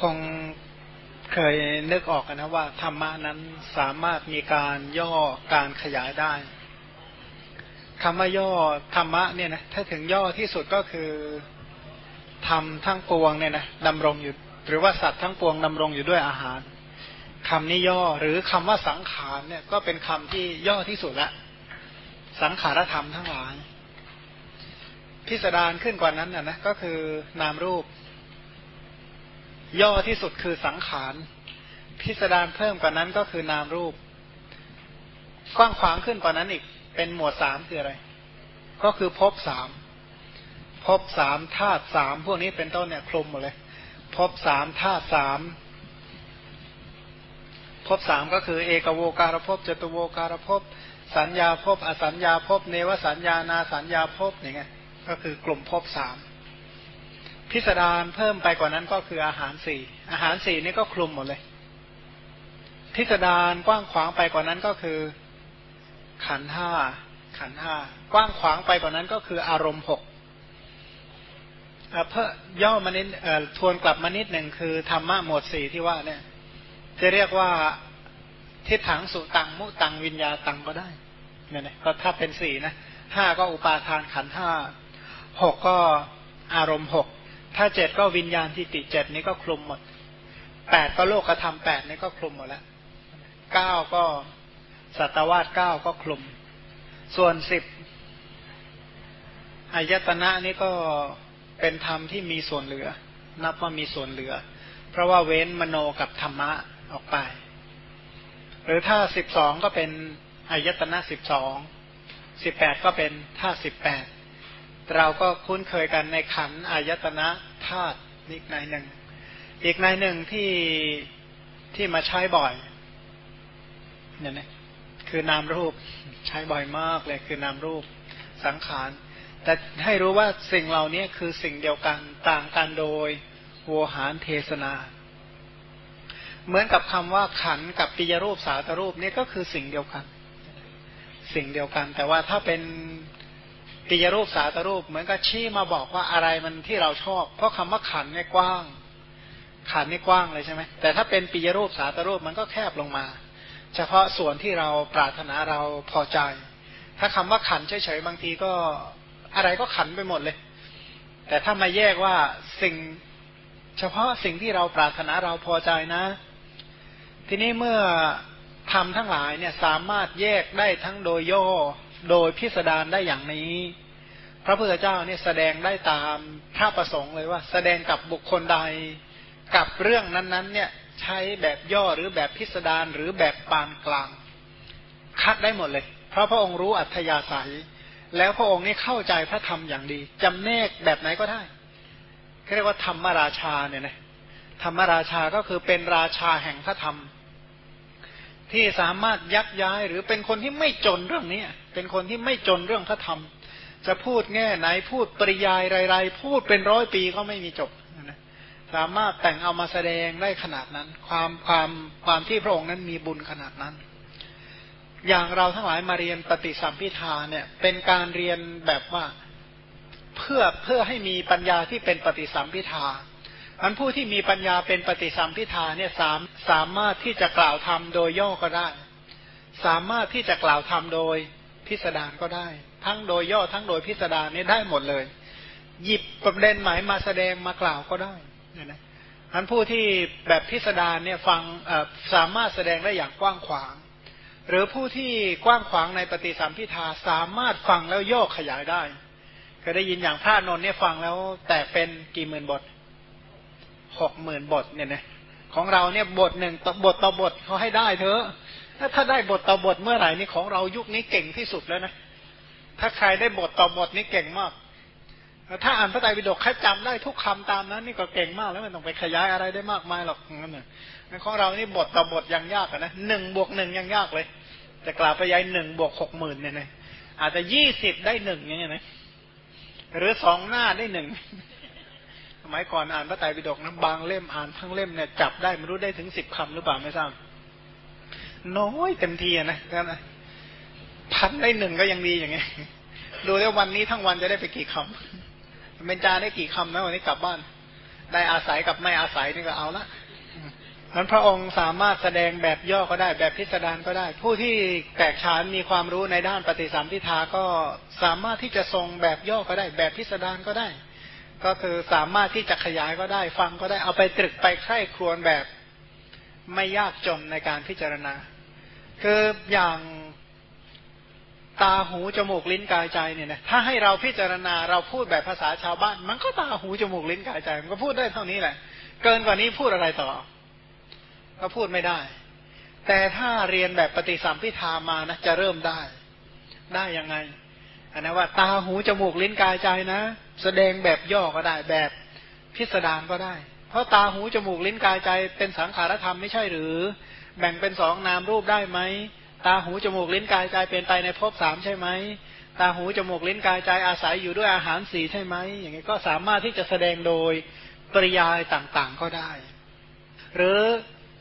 คงเคยนึกออกนะว่าธรรมะนั้นสามารถมีการย่อการขยายได้คำว่าย่อธรรมะเนี่ยนะถ้าถึงย่อที่สุดก็คือทำทั้งปวงเนี่ยนะดำรงอยู่ หรือว่าสัตว์ทั้งปวงดำรงอยู่ด้วยอาหารคำนี้ย่อหรือคำว่าสังขารเนี่ยก็เป็นคำที่ย่อที่สุดละ สังขารธรรมทั้งหลายพิสดารขึ้นกว่านั้นนะนะก็คือนามรูป ย่อที่สุดคือสังขาร พิสดารเพิ่มกว่านั้นก็คือนามรูป กว้างขวางขึ้นกว่านั้นอีก เป็นหมวดสามคืออะไร ก็คือภพสามภพสามธาตุสามพวกนี้เป็นต้นเนี่ยคลุมหมดเลยภพสามธาตุสามภพสามก็คือ เอกโวการภพจตุโวการภพสัญญาภพอสัญญาภพเนวสัญญานาสัญญาภพอย่างเงี้ยก็คือกลุ่มภพสาม พิสดารเพิ่มไปกว่านั้นก็คืออาหารสี่อาหารสี่นี่ก็คลุมหมดเลย พิสดารกว้างขวางไปกว่านั้นก็คือ ขันห้าขันห้ากว้างขวางไปกว่านั้นก็คืออารมณ์หกเพิ่มย่อมานิดทวนกลับมานิดหนึ่งคือธรรมะหมวดสี่ที่ว่าเนี่ย จะเรียกว่าทิฏฐางสุตังมุตังวิญญาตังก็ได้เนี่ยนะก็ถ้าเป็นสี่นะห้าก็อุปาทานขันห้าหกก็อารมณ์หก ถ้าเจ็ดก็วิญญาณทิฏฐิเจ็ดนี้ก็คลุมหมดแปดก็โลกธรรมแปดนี้ก็คลุมหมดแล้วเก้าก็สัตวาสเก้าก็คลุม ส่วนสิบอายตนะนี้ก็เป็นธรรมที่มีส่วนเหลือ นับว่ามีส่วนเหลือ เพราะว่าเว้นมโนกับธรรมะออกไป หรือถ้าสิบสองก็เป็นอายตนะสิบสองสิบแปดก็เป็นธาสิบแปดเราก็คุ้นเคยกันในขันอายตนะ ธาตุอีกในหนึ่ง อีกในหนึ่งที่ที่มาใช้บ่อยเนี่ยนะคือนามรูปใช้บ่อยมากเลยคือนามรูปสังขาร แต่ให้รู้ว่าสิ่งเหล่านี้คือสิ่งเดียวกันต่างกันโดยโวหารเทศนา เหมือนกับคำว่าขันกับปิยรูปสาตรูปนี่ก็คือสิ่งเดียวกัน สิ่งเดียวกัน แต่ว่าถ้าเป็น ปิยรูปสาตรูปเหมือนกับชี้มาบอกว่าอะไรมันที่เราชอบ เพราะคำว่าขันเนี่ยกว้าง ขันนี่กว้างเลยใช่ไหมแต่ถ้าเป็นปิยรูปสาตรูปมันก็แคบลงมา เฉพาะส่วนที่เราปรารถนาเราพอใจ ถ้าคำว่าขันเฉยๆบางทีก็อะไรก็ขันไปหมดเลย แต่ถ้ามาแยกว่าสิ่งเฉพาะสิ่งที่เราปรารถนาเราพอใจนะ ทีนี้เมื่อทำทั้งหลายเนี่ยสามารถแยกได้ทั้งโดยย่อ โดยพิสดารได้อย่างนี้ พระพุทธเจ้าเนี่ยแสดงได้ตามพระประสงค์เลยว่า แสดงกับบุคคลใดกับเรื่องนั้นๆ เนี่ยใช้แบบย่อหรือแบบพิสดารหรือแบบปานกลาง คัดได้หมดเลย เพราะพระองค์รู้อัธยาศัย แล้วพระองค์นี่เข้าใจพระธรรมอย่างดีจำแนกแบบไหนก็ได้เรียกว่าธรรมราชาเนี่ยนะธรรมราชาก็คือเป็นราชาแห่งพระธรรม ที่สามารถยักย้ายหรือเป็นคนที่ไม่จนเรื่องนี้เป็นคนที่ไม่จนเรื่องพระธรรม จะพูดแง่ไหนพูดปริยายไรๆพูดเป็นร้อยปีก็ไม่มีจบนะสามารถแต่งเอามาแสดงได้ขนาดนั้น ความความความที่พระองค์นั้นมีบุญขนาดนั้น อย่างเราทั้งหลายมาเรียนปฏิสัมพิทาเนี่ย เป็นการเรียนแบบว่าเพื่อเพื่อให้มีปัญญาที่เป็นปฏิสัมพิทา อันผู้ที่มีปัญญาเป็นปฏิสัมพิทาเนี่ยสามสามารถที่จะกล่าวทำโดยย่อก็ได้ สามารถที่จะกล่าวทำโดยพิสดารก็ได้ ทั้งโดยย่อทั้งโดยพิสดารนี่ได้หมดเลย หยิบประเด็นหมายมาแสดงมากล่าวก็ได้เนี่ยนะอันผู้ที่แบบพิสดารเนี่ยฟังสามารถแสดงได้อย่างกว้างขวาง หรือผู้ที่กว้างขวางในปฏิสัมพิทาสามารถฟังแล้วโยกขยายได้เคยได้ยินอย่างพระนนท์เนี่ยฟังแล้วแต่เป็นกี่หมื่นบท หกหมื่นบทเนี่ยนะของเราเนี่ยบทหนึ่งบทต่อบทเขาให้ได้เถอะถ้าถ้าได้บทต่อบทเมื่อไหร่นี่ของเรายุคนี้เก่งที่สุดแล้วนะถ้าใครได้บทต่อบทนี่เก่งมากถ้าอ่านพระไตรปิฎกแค่จำได้ทุกคำตามนั้น นี่ก็เก่งมากแล้วไม่ต้องไปขยายอะไรได้มากมายหรอกนั่นน่ะของเรานี่บทต่อบทยังยากนะหนึ่งบวกหนึ่งยังยากเลยจะกล่าวไปยัยหนึ่งบวกหกหมื่นเนี่ยนะอาจจะยี่สิบได้หนึ่งอย่างเงี้ยนะหรือสองหน้าได้หนึ่ง สมัยก่อนอ่านพระไตรปิฎกนะบางเล่มอ่านทั้งเล่มเนี่ยจับได้ไม่รู้ได้ถึงสิบคำหรือเปล่าไม่ทราบน้อยเต็มทีนะนะพันได้หนึ่งก็ยังดีอย่างเงี้ยดูแล้ววันนี้ทั้งวันจะได้ไปกี่คำเป็นจาได้กี่คำนะวันนี้กลับบ้าน ได้อาศัยกับไม่อาศัยนี่ก็เอาละนั้นพระองค์สามารถแสดงแบบย่อก็ได้แบบพิสดารก็ได้ ผู้ที่แตกฉานมีความรู้ในด้านปฏิสัมพิทาก็สามารถที่จะทรงแบบย่อก็ได้ แบบพิสดารก็ได้ ก็คือสามารถที่จะขยายก็ได้ฟังก็ได้เอาไปตรึกไปใคร่ครวญแบบไม่ยากจนในการพิจารณา คืออย่างตาหูจมูกลิ้นกายใจเนี่ยนะถ้าให้เราพิจารณาเราพูดแบบภาษาชาวบ้าน มันก็ตาหูจมูกลิ้นกายใจ มันก็พูดได้เท่านี้แหละ เกินกว่านี้พูดอะไรต่อ ก็พูดไม่ได้ แต่ถ้าเรียนแบบปฏิสัมพิธามานะจะเริ่มได้ ได้ยังไง อันนั้นว่าตาหูจมูกลิ้นกายใจนะ แสดงแบบย่อก็ได้แบบพิสดารก็ได้ เพราะตาหูจมูกลิ้นกายใจเป็นสังขารธรรมไม่ใช่หรือ แบ่งเป็นสองนามรูปได้ไหมตาหูจมูกลิ้นกายใจเป็นไปในภพสามใช่ไหมตาหูจมูกลิ้นกายใจอาศัยอยู่ด้วยอาหารสี่ใช่ไหมอย่างนี้ก็สามารถที่จะแสดงโดยปริยายต่างๆก็ได้ หรือ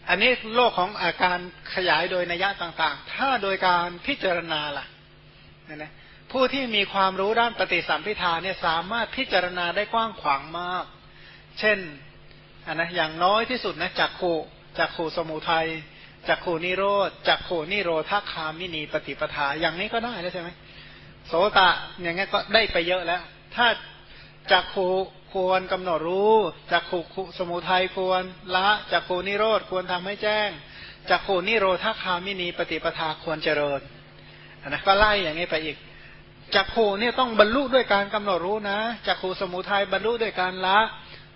อันนี้โลกของอาการขยายโดยนัยยะต่างๆ ถ้าโดยการพิจารณาล่ะ นะผู้ที่มีความรู้ด้านปฏิสัมพิธาเนี่ยสามารถพิจารณาได้กว้างขวางมาก เช่นอันนะอย่างน้อยที่สุดนะจักขูจักขูสมุทัยจักขูนิโรธจักขูนิโรธาคามินีปฏิปทาอย่างนี้ก็ได้แล้วใช่ไหมโสตะอย่างงี้ก็ได้ไปเยอะแล้ว ถ้าจักขูควรกำหนดรู้จักขูสมุทัยควรละจักขูนิโรธควรทำให้แจ้งจักขูนิโรธาคามินีปฏิปทาควรเจริญ นะก็ไล่อย่างนี้ไปอีกจักขูเนี่ยต้องบรรลุด้วยการกำหนดรู้นะจักขูสมุทัยบรรลุด้วยการละ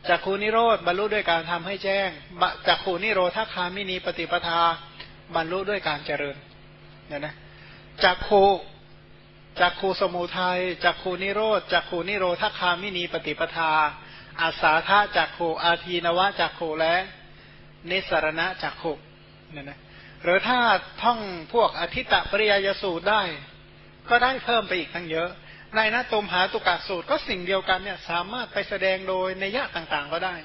จักขูนิโรธบรรลุด้วยการทำให้แจ้งจักขูนิโรธาคามินีปฏิปทา บรรลุด้วยการเจริญเนี่ยนะจักขูจักขูสมุทัยจักขูนิโรธจักขูนิโรธาคามินีปฏิปทาอาสาธาจักขูอาทีนวะจักขูและ นิสรณะจักขูเนี่ยนะ หรือถ้าท่องพวกอธิตะปริยยสูตรได้ ก็ได้เพิ่มไปอีกทั้งเยอะ ในนะตมหาตุกะสูตรก็สิ่งเดียวกันเนี่ยสามารถไปแสดงโดยในยะต่างๆก็ได้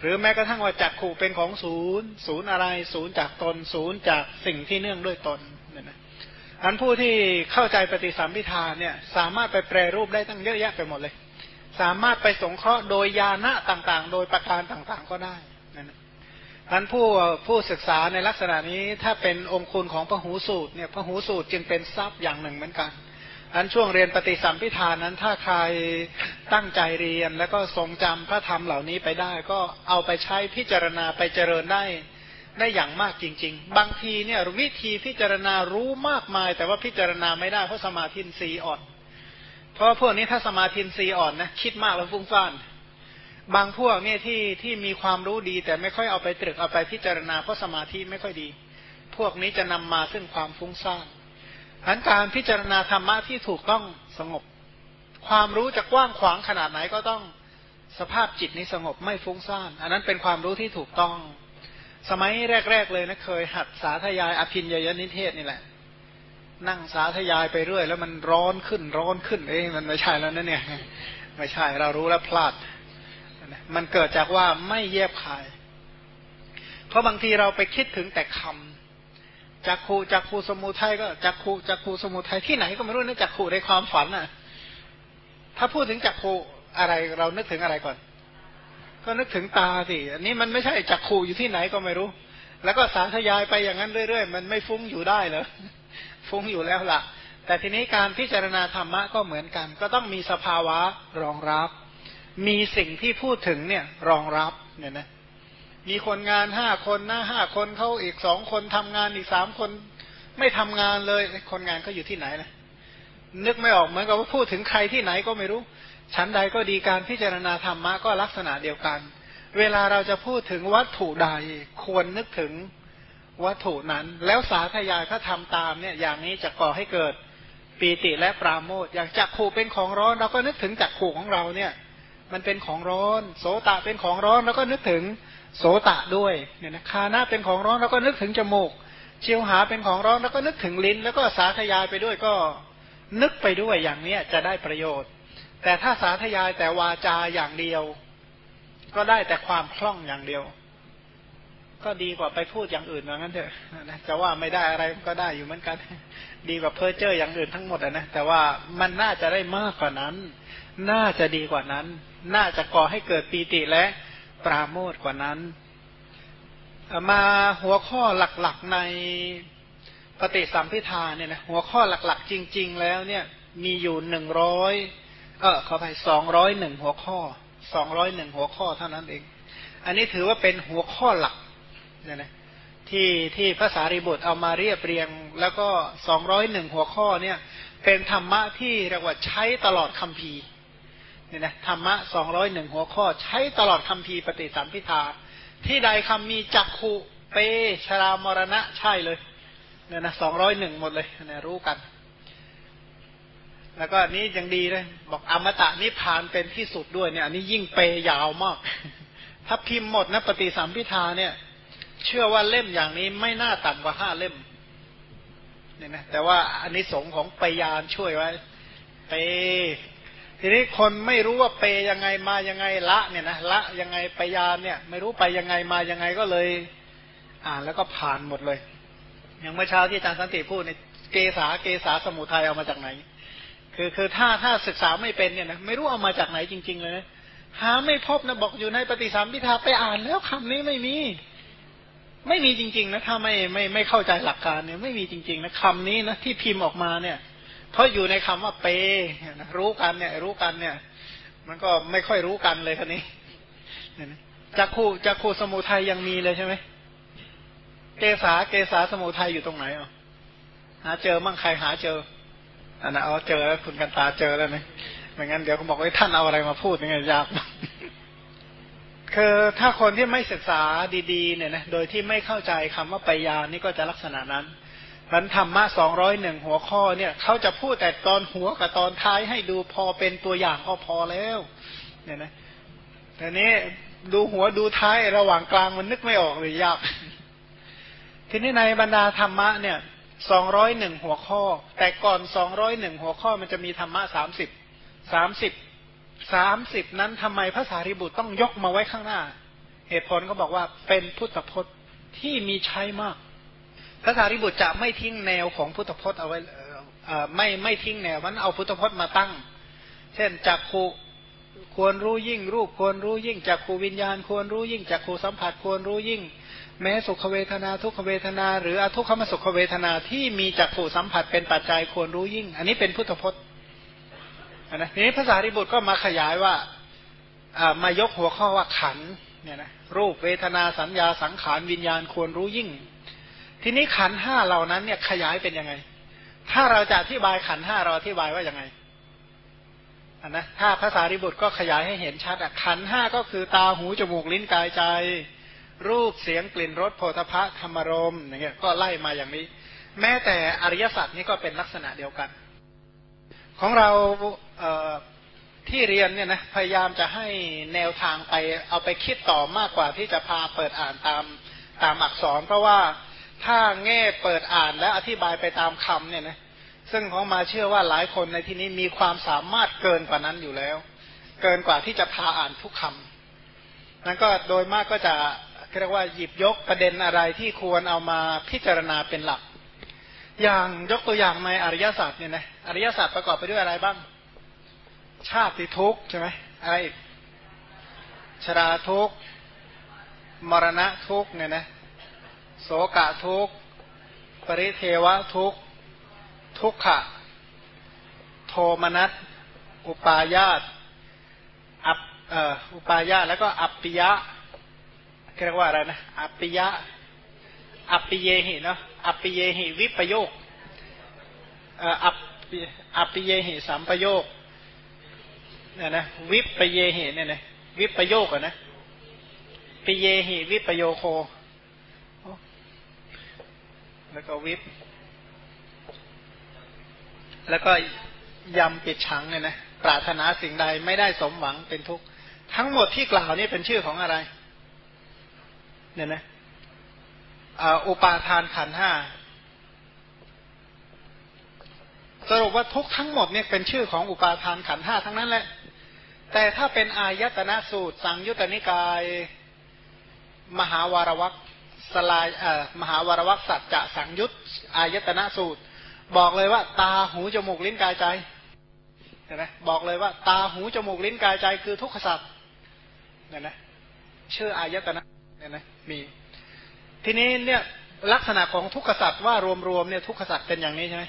หรือแม้กระทั่งว่าจักขู่เป็นของศูนย์ ศูนย์อะไร ศูนย์จากตน ศูนย์จากสิ่งที่เนื่องด้วยตนเนี่ยนะอันผู้ที่เข้าใจปฏิสัมพิธาเนี่ยสามารถไปแปรรูปได้ตั้งเยอะแยะไปหมดเลย สามารถไปสงเคราะห์โดยยานะต่างๆ โดยประการต่างๆก็ได้ อันผู้ผู้ศึกษาในลักษณะนี้ถ้าเป็นองคุณของพระหูสูตรเนี่ยพระหูสูตรจึงเป็นทรัพย์อย่างหนึ่งเหมือนกันอันช่วงเรียนปฏิสัมพิธานนั้นถ้าใครตั้งใจเรียนแล้วก็ทรงจำพระธรรมเหล่านี้ไปได้ ก็เอาไปใช้พิจารณาไปเจริญได้ได้อย่างมากจริง ๆ บางทีเนี่ยวิธีพิจารณารู้มากมาย แต่ว่าพิจารณาไม่ได้เพราะสมาธินีอ่อน เพราะพวกนี้ถ้าสมาธินีอ่อนนะคิดมากแล้วฟุ้งซ่าน บางพวกเนี่ยที่ที่มีความรู้ดี แต่ไม่ค่อยเอาไปตรึกเอาไปพิจารณาเพราะสมาธิไม่ค่อยดี พวกนี้จะนำมาซึ่งความฟุ้งซ่านอันการพิจารณาธรรมะที่ถูกต้องสงบ ความรู้จะกว้างขวางขนาดไหนก็ต้องสภาพจิตนี้สงบไม่ฟุ้งซ่าน อันนั้นเป็นความรู้ที่ถูกต้อง สมัยแรก ๆ เลยนะเคยหัดสาธยายอภินยยนิเทศนี่แหละ นั่งสาธยายไปเรื่อย แล้วมันร้อนขึ้นร้อนขึ้น เอ้มันไม่ใช่แล้วนะเนี่ย ไม่ใช่เรารู้แล้วพลาด มันเกิดจากว่าไม่เยบคาย เพราะบางทีเราไปคิดถึงแต่คำจักขูจักขูสมุทัยก็จักขูจักขูสมุทัยที่ไหนก็ไม่รู้นะจักขูในความฝันน่ะ ถ้าพูดถึงจักขูอะไรเรานึกถึงอะไรก่อน ก็นึกถึงตาสิอันนี้มันไม่ใช่จักขูอยู่ที่ไหนก็ไม่รู้ แล้วก็สาธยายไปอย่างนั้นเรื่อยๆ มันไม่ฟุ้งอยู่ได้เหรอฟุ้งอยู่แล้วล่ะ แต่ทีนี้การพิจารณาธรรมะก็เหมือนกัน ก็ต้องมีสภาวะรองรับ มีสิ่งที่พูดถึงเนี่ยรองรับเนี่ยนะมีคนงานห้าคนนะห้าคนเขาอีกสองคนทำงานอีกสามคน ไม่ทำงานเลยคนงานก็อยู่ที่ไหนนะนึกไม่ออกเหมือนกับว่าพูดถึงใครที่ไหนก็ไม่รู้ชั้นใดก็ดีการพิจารณาธรรมะก็ลักษณะเดียวกัน เวลาเราจะพูดถึงวัตถุใดควรนึกถึงวัตถุนั้น แล้วสาธยายถ้าทำตามเนี่ยอย่างนี้จะก่อให้เกิดปีติและปราโมทอย่างจักขู่เป็นของร้อนเราก็นึกถึงจักขู่ของเราเนี่ย มันเป็นของร้อน โสตะเป็นของร้อนเราก็นึกถึงโสตะด้วยเนี่ยนะคานะเป็นของร้อนแล้วก็นึกถึงจมูกเชียวหาเป็นของร้อนแล้วก็นึกถึงลิ้น แล้วก็สาธยายไปด้วยก็นึกไปด้วยอย่างเนี้ยจะได้ประโยชน์ แต่ถ้าสาธยายแต่วาจาอย่างเดียว ก็ได้แต่ความคล่องอย่างเดียว ก็ดีกว่าไปพูดอย่างอื่นว่างั้นเถอะจะว่าไม่ได้อะไรก็ได้อยู่เหมือนกัน ดีกว่าเพ้อเจ้ออย่างอื่นทั้งหมดนะแต่ว่ามันน่าจะได้มากกว่านั้น น่าจะดีกว่านั้น น่าจะก่อให้เกิดปีติและปราโมทกว่านั้น มาหัวข้อหลักๆในปฏิสัมพิธาเนี่ยนะหัวข้อหลักๆ จริง ๆ แล้วเนี่ยมีอยู่หนึ่งร้อยเออขอไปสองร้อยหนึ่งหัวข้อสองร้อยหนึ่งหัวข้อเท่านั้นเอง อันนี้ถือว่าเป็นหัวข้อหลักเนี่ยนะที่ที่ภาษาริบุตรเอามาเรียบเรียง แล้วก็สองร้อยหนึ่งหัวข้อเนี่ย เป็นธรรมะที่เรียกว่าใช้ตลอดคัมภีร์ เนี่ยนะธรรมะสองร้อยหนึ่งหัวข้อใช้ตลอดคัมภีปฏิสัมพิทา ที่ใดคำมีจักขุเปชรามรณะใช่เลยเนี่ยนะสองร้อยหนึ่งหมดเลยนะรู้กัน แล้วก็นี้ยังดีเลยบอกอมตะนิพานเป็นที่สุดด้วยเนี่ย อันนี้ยิ่งเปยาวมาก ถ้าพิมพ์หมดนะปฏิสัมพิทาเนี่ย เชื่อว่าเล่มอย่างนี้ไม่น่าต่ำกว่าห้าเล่มเนี่ยนะแต่ว่าอันนี้สงของปยานช่วยไว้เป ทีนี้คนไม่รู้ว่าเปยังไงมายังไงละเนี่ยนะละยังไงไปยานเนี่ย ไม่รู้ไปยังไงมายังไงก็เลย อ่านแล้วก็ผ่านหมดเลย อย่างเมื่อเช้าที่อาจารย์สันติพูดในเกษาเกษาสมุทัยเอามาจากไหน คือคือถ้าถ้าศึกษาไม่เป็นเนี่ยนะไม่รู้เอามาจากไหนจริง ๆ เลยนะหาไม่พบนะบอกอยู่ในปฏิสัมพิทาไปอ่านแล้วคำนี้ไม่มี ไม่มีจริง ๆ นะถ้าไม่ไม่ไม่เข้าใจหลักการเนี่ยไม่มีจริง ๆ นะคำนี้นะที่พิมพ์ออกมาเนี่ย เพราะอยู่ในคำว่าเปรู้กันเนี่ย รู้กันเนี่ย มันก็ไม่ค่อยรู้กันเลยคนนี้จักคูจักคูสมุทัยยังมีเลยใช่ไหมเกษาเกษาสมุทัยอยู่ตรงไหนอะหาเจอมั่งใครหาเจออันนั้นเอาเจอแล้วคุณกันตาเจอแล้วนะไม่งั้นเดี๋ยวเขาบอกว่าท่านเอาอะไรมาพูดยังไงยากคือถ้าคนที่ไม่ศึกษาดี ๆ เนี่ยนะโดยที่ไม่เข้าใจคำว่าปยานี่ก็จะลักษณะนั้น มันธรรมะสองร้อยหนึ่งหัวข้อเนี่ยเขาจะพูดแต่ตอนหัวกับตอนท้ายให้ดูพอเป็นตัวอย่างก็พอแล้ว เนี่ยนะแต่นี้ดูหัวดูท้ายระหว่างกลางมันนึกไม่ออกเลยยาก ทีนี้ในบรรดาธรรมะเนี่ยสองร้อยหนึ่งหัวข้อ แต่ก่อนสองร้อยหนึ่งหัวข้อมันจะมีธรรมะสามสิบสามสิบสามสิบนั้นทำไมพระสารีบุตรต้องยกมาไว้ข้างหน้า เหตุผลก็บอกว่าเป็นพุทธพจน์ที่มีใช้มาก พระสารีบุตรจะไม่ทิ้งแนวของพุทธพจน์เอาไว้ไม่ไม่ทิ้งแนวมันเอาพุทธพจน์มาตั้ง เช่นจักขูควรรู้ยิ่งรูปควรรู้ยิ่งจักขูวิญญาณ ควรรู้ยิ่งจักขูสัมผัสควรรู้ยิ่ง แม้สุขเวทนาทุกขเวทนา หรืออทุกขมสุขเวทนาที่มีจักขูสัมผัสเป็นปัจจัยควรรู้ยิ่ง อันนี้เป็นพุทธพจน์นะทีนี้ภาษาริบุตรก็มาขยายว่ามายกหัวข้อว่าขันเนี่ยนะรูปเวทนาสัญญาสังขารวิญญาณควรรู้ยิ่ง ทีนี้ขันห้าเหล่านั้นเนี่ยขยายเป็นยังไง ถ้าเราจะอธิบายขันห้าเราอธิบายว่ายังไงอันนะถ้าภาษาริบุตรก็ขยายให้เห็นชัดอะขันห้าก็คือตาหูจมูกลิ้นกายใจ รูปเสียงกลิ่นรสโพธพะธรรมรมอย่างเงี้ยก็ไล่มาอย่างนี้ แม้แต่อริยสัจนี่ก็เป็นลักษณะเดียวกัน ของเราเที่เรียนเนี่ยนะพยายามจะให้แนวทางไปเอาไปคิดต่อมากกว่าที่จะพาเปิดอ่านตามตามอักษร เพราะว่า ถ้าแง่เปิดอ่านและอธิบายไปตามคำเนี่ยนะซึ่งของมาเชื่อว่าหลายคนในที่นี้มีความสามารถเกินกว่านั้นอยู่แล้ว เกินกว่าที่จะพาอ่านทุกคำนั้นก็โดยมากก็จะเรียกว่าหยิบยกประเด็นอะไรที่ควรเอามาพิจารณาเป็นหลัก อย่างยกตัวอย่างในอริยศาสัจเนี่ยนะอริยศาสัจประกอบไปด้วยอะไรบ้าง ชาติทุกข์ใช่ไหมอะไรอีกชราทุกข์มรณะทุกข์เนี่ยนะ โสกะทุกปริเทวะทุกทุกขะ โทมนัสอุปายาตอัปเอ่ออุปายาตแล้วก็อัปปิยะเรียกว่าอะไรนะอัปปิยะอัปปิเยหิเนาะอัปปิเยหิวิปโยคอัปอัปปิเยหิสัมปโยคเนี่ยนะวิปเยหิเนี่ยนะวิปโยคอะนะปิเยหิวิปโยโค แล้วก็วิป แล้วก็ยำปิดชังเนี่ยนะปรารถนาสิ่งใดไม่ได้สมหวังเป็นทุกข์ทั้งหมดที่กล่าวนี่เป็นชื่อของอะไร เนี่ยนะอุปาทานขันห้าสรุปว่าทุกทั้งหมดเนี่ยเป็นชื่อของอุปาทานขันห้าทั้งนั้นแหละ แต่ถ้าเป็นอายตนะสูตร สังยุตตนิกาย มหาวารวัก สลายมหาวรวักสัจจะสังยุตอายตนะสูตร บอกเลยว่า ตาหูจมูกลิ้นกายใจเห็นไหมบอกเลยว่า ตาหูจมูกลิ้นกายใจคือทุกขสัจเนี่ยนะชื่ออายตนะเนี่ยนะมี ทีนี้เนี่ยลักษณะของทุกขสัตว์ว่ารวมๆเนี่ยทุกขสัตว์เป็นอย่างนี้ใช่ไหม